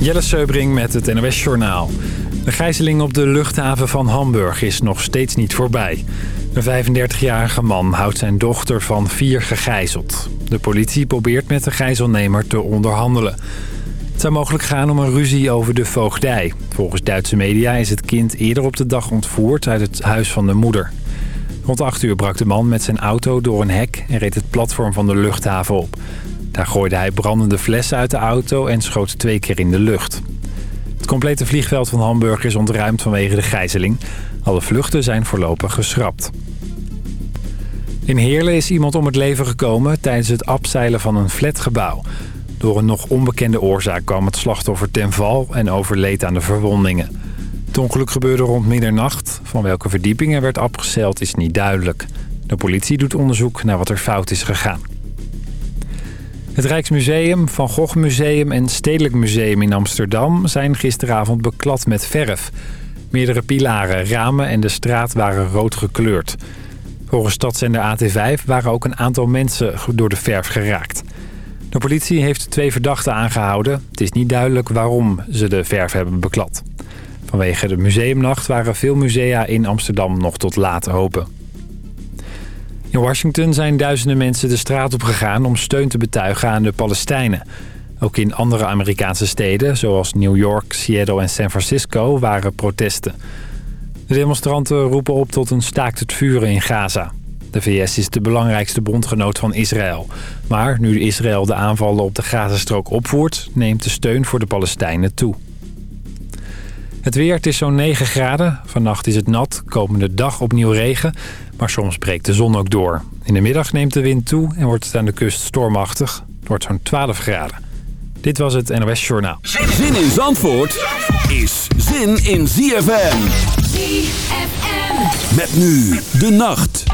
Jelle Seubring met het NOS Journaal. De gijzeling op de luchthaven van Hamburg is nog steeds niet voorbij. Een 35-jarige man houdt zijn dochter van vier gegijzeld. De politie probeert met de gijzelnemer te onderhandelen. Het zou mogelijk gaan om een ruzie over de voogdij. Volgens Duitse media is het kind eerder op de dag ontvoerd uit het huis van de moeder. Rond 8 uur brak de man met zijn auto door een hek en reed het platform van de luchthaven op. Daar gooide hij brandende flessen uit de auto en schoot twee keer in de lucht. Het complete vliegveld van Hamburg is ontruimd vanwege de gijzeling. Alle vluchten zijn voorlopig geschrapt. In Heerlen is iemand om het leven gekomen tijdens het abzeilen van een flatgebouw. Door een nog onbekende oorzaak kwam het slachtoffer ten val en overleed aan de verwondingen. Het ongeluk gebeurde rond middernacht. Van welke verdieping er werd afgezeild is niet duidelijk. De politie doet onderzoek naar wat er fout is gegaan. Het Rijksmuseum, Van Gogh Museum en Stedelijk Museum in Amsterdam... zijn gisteravond beklad met verf. Meerdere pilaren, ramen en de straat waren rood gekleurd. Volgens stadszender AT5 waren ook een aantal mensen door de verf geraakt. De politie heeft twee verdachten aangehouden. Het is niet duidelijk waarom ze de verf hebben beklad. Vanwege de museumnacht waren veel musea in Amsterdam nog tot laat open. In Washington zijn duizenden mensen de straat op gegaan om steun te betuigen aan de Palestijnen. Ook in andere Amerikaanse steden, zoals New York, Seattle en San Francisco, waren protesten. De demonstranten roepen op tot een staakt het vuren in Gaza. De VS is de belangrijkste bondgenoot van Israël. Maar nu Israël de aanvallen op de Gazastrook opvoert... neemt de steun voor de Palestijnen toe. Het weer, het is zo'n 9 graden. Vannacht is het nat, komende dag opnieuw regen. Maar soms breekt de zon ook door. In de middag neemt de wind toe en wordt het aan de kust stormachtig. Het wordt zo'n 12 graden. Dit was het NOS Journaal. Zin in Zandvoort is zin in ZFM. ZFM. Met nu de nacht.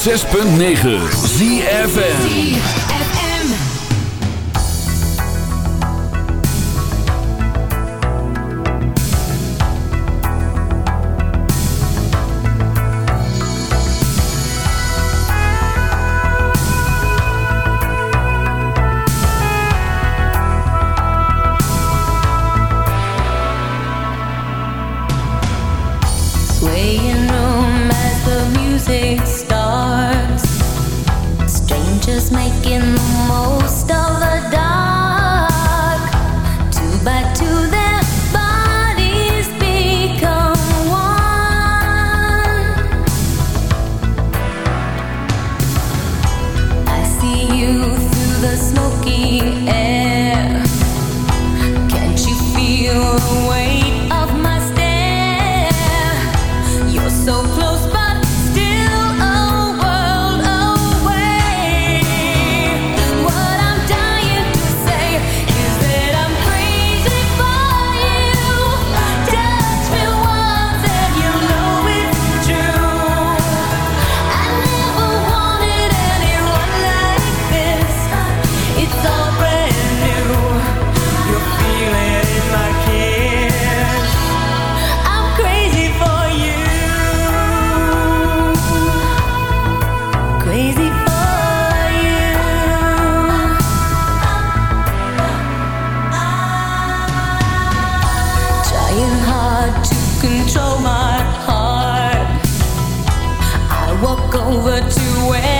106.9 ZFN Trying hard to control my heart. I walk over to where.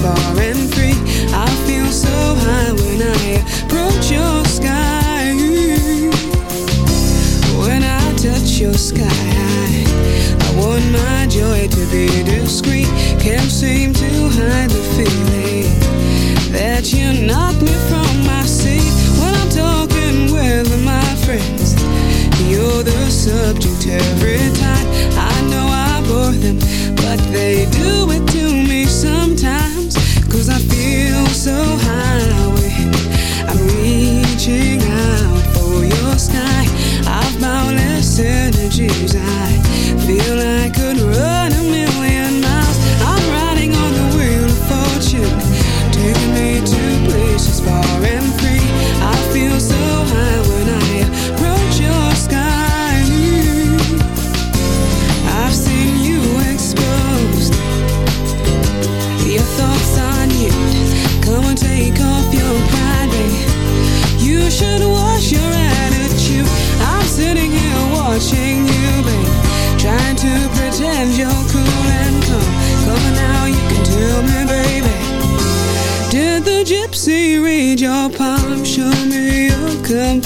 far and free. I feel so high when I approach your sky. When I touch your sky, I, want my joy to be discreet. Can't seem to hide the feeling that you knock me from my seat. When I'm talking with my friends, you're the subject every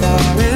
far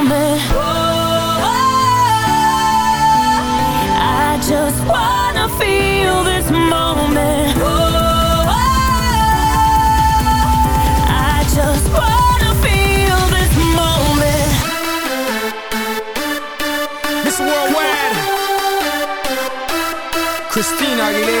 Aguilera.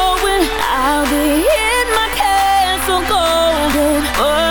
Be in my castle golden. But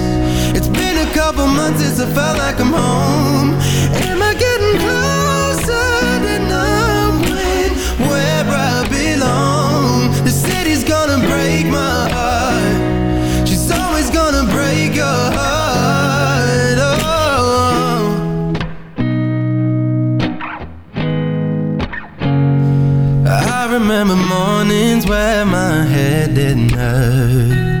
months since I felt like I'm home Am I getting closer to knowing where I belong? The city's gonna break my heart She's always gonna break your heart oh. I remember mornings where my head didn't hurt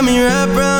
got me wrapped round her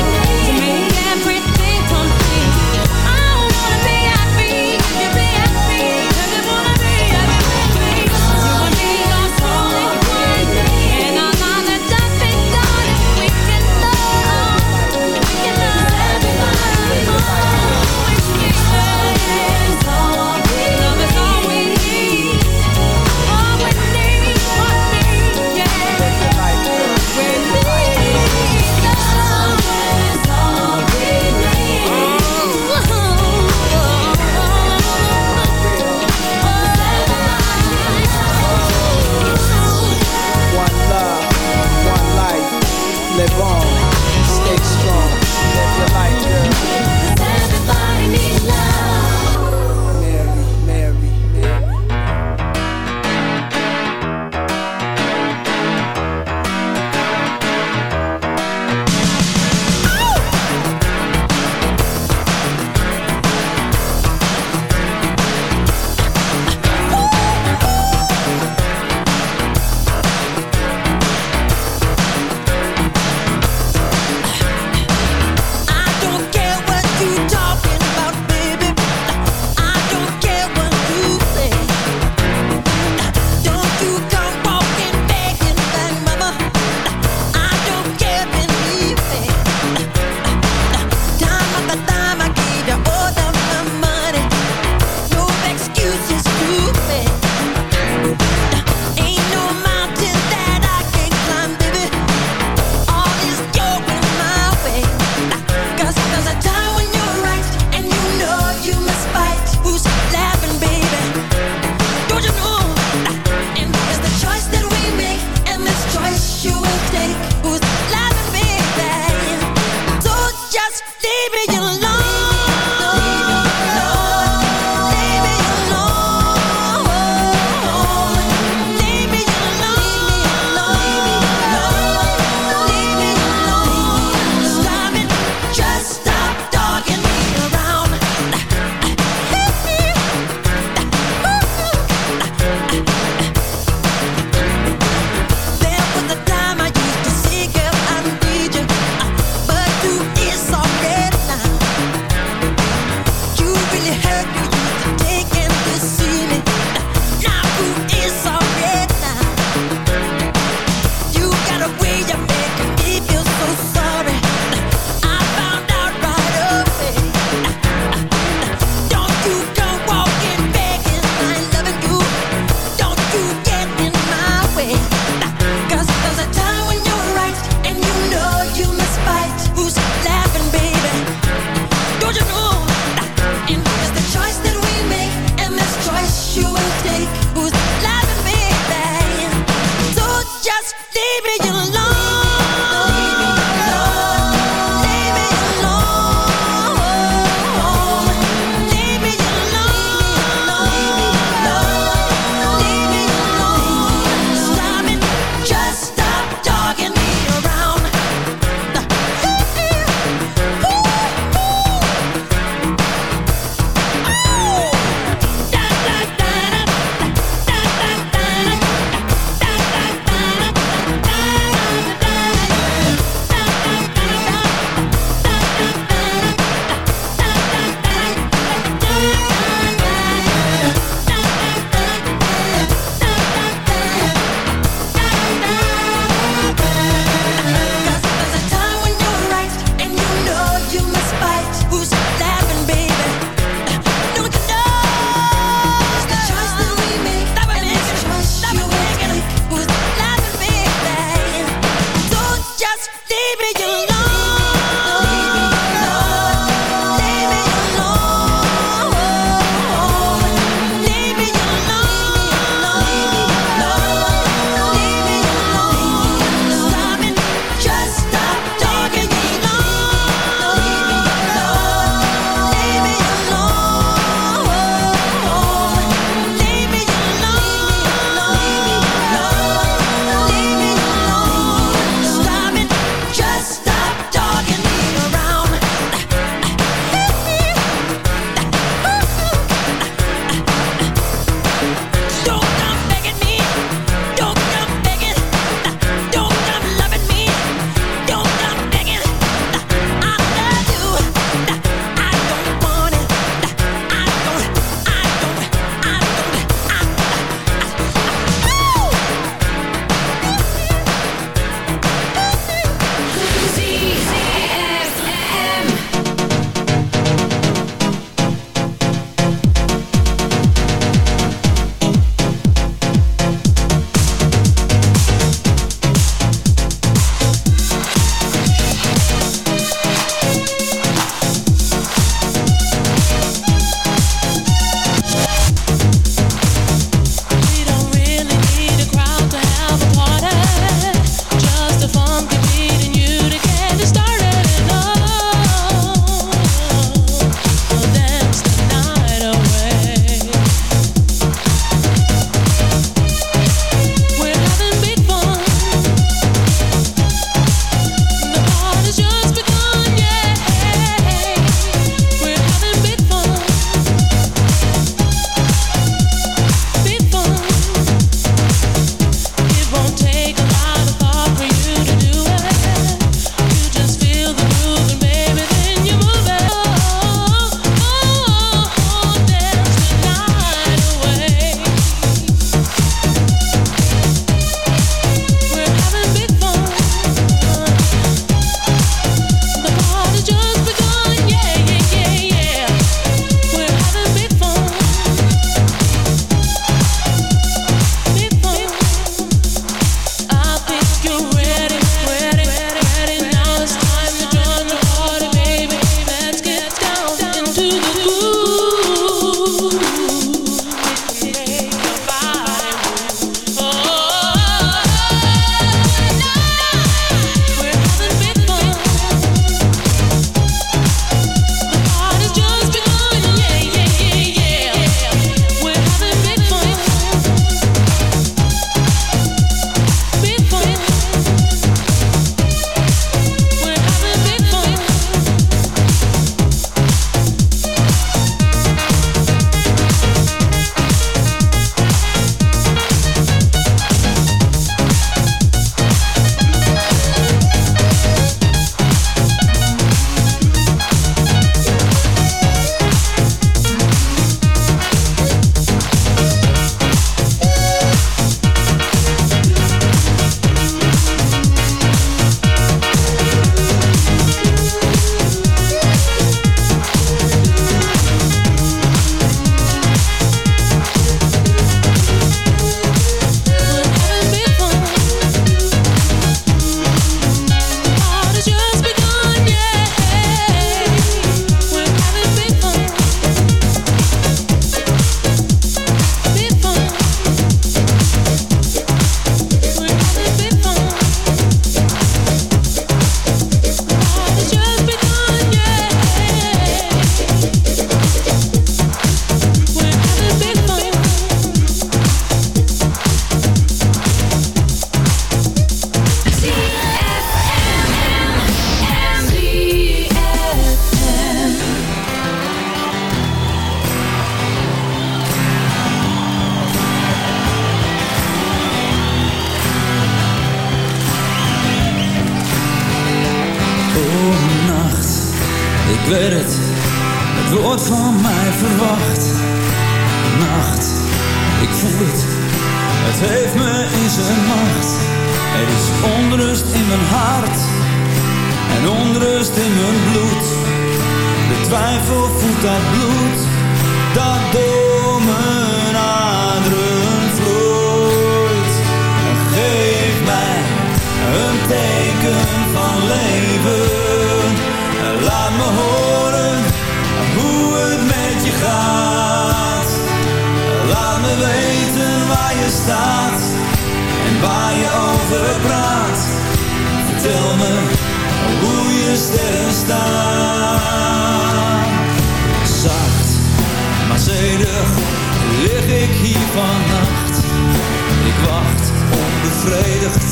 bevredigd.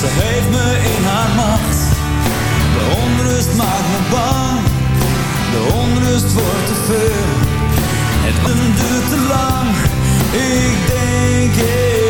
Ze heeft me in haar macht. De onrust maakt me bang. De onrust wordt te veel. Het duurt te lang. Ik denk ik.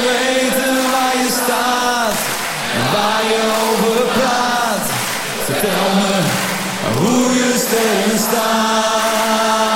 weten waar je staat en waar je over praat. Vertel me hoe je steen staat.